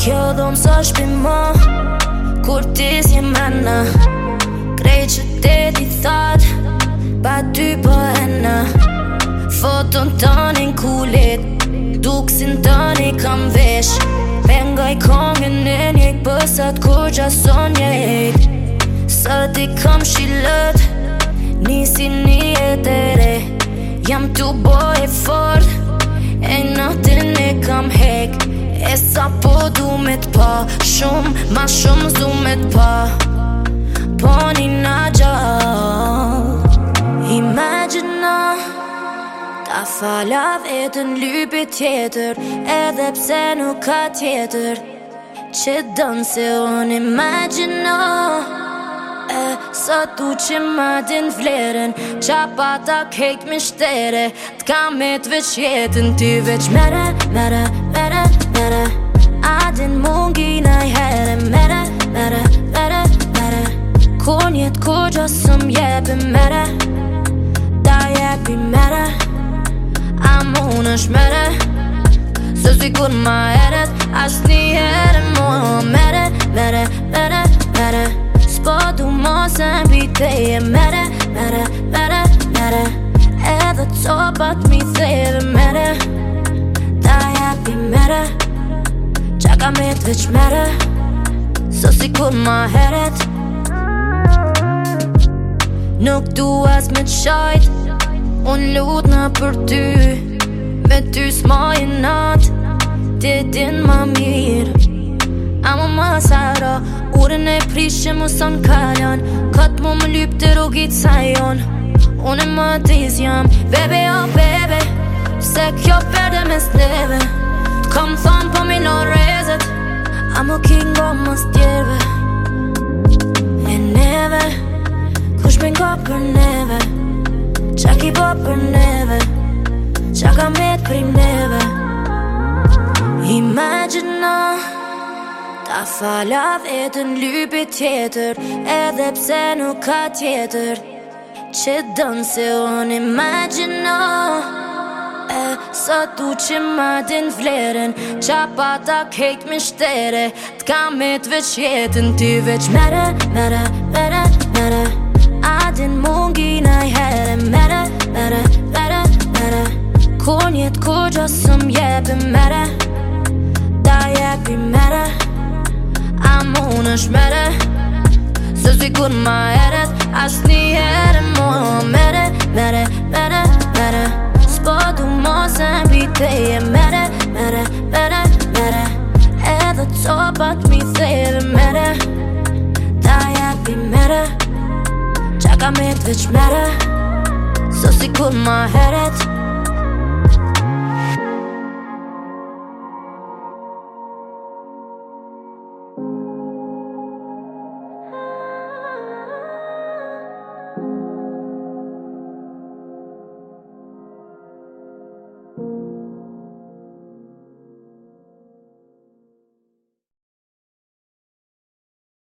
Kjo do më së shpima Kur ti si mena Krej që te ti thot, Pa ty po ena Foton të një kulit Duksin të një kam vesh Pengaj kongën në njëk Pësat kur gjason njëjt Sa ti kam shilët Nisi një e të rej Jam të boj e for E natën e kam hek E sa po du me t'pa Shumë, ma shumë zu me t'pa Po një na gjall Imagina Ta fala vetën lype tjetër Edhe pse nuk ka tjetër Që dënë se unë Imagina Sa tu që ma din vlerën Qa pata kejt mi shtere T'ka me t'veç jetën ty veç Mere, mere, mere, mere A din mungi na i here Mere, mere, mere, mere Kun jet ku gjësëm jepi mere Da jepi mere A mun është mere Se zikur ma eret As say it matter, matter, matter, matter Ever talk about me, say it matter die happy matter Chaka me it which matter So si kur ma heret Nuk du as me të shajt Un lut na për ty Me ty s'ma nat Ti din ma mirë pasara Urën e prish që mu son kajan Kët mu më lypë të rrugit sa jon Unë më të izjam Bebe o oh, bebe Se kjo përde me steve kam thonë po minor rezet A mu kingo më stjerve E neve Kush me nga për neve Qa ki bo për neve Qa ka me të prim neve A fala vetën lypi tjetër Edhe pse nuk ka tjetër Që dënë se unë imagino E sa tu që ma din vlerën Qa pata kejt mi shtere T'ka me t'veç jetën ty veç Mere, mere, mere, mere A din mungi na i Mere, mere, mere, mere Kun jetë ku gjësëm jebë Mere, da jebë i mere, mere munësh mere Se zikur ma eret Ashtë një herë mua mere Mere, mere, mere Spo du mo se bite je mere Mere, mere, mere Edhe co pat mi thejeve mere Ta jepi mere Qa ka me të veç mere Se zikur ma heret Mere, mere, mere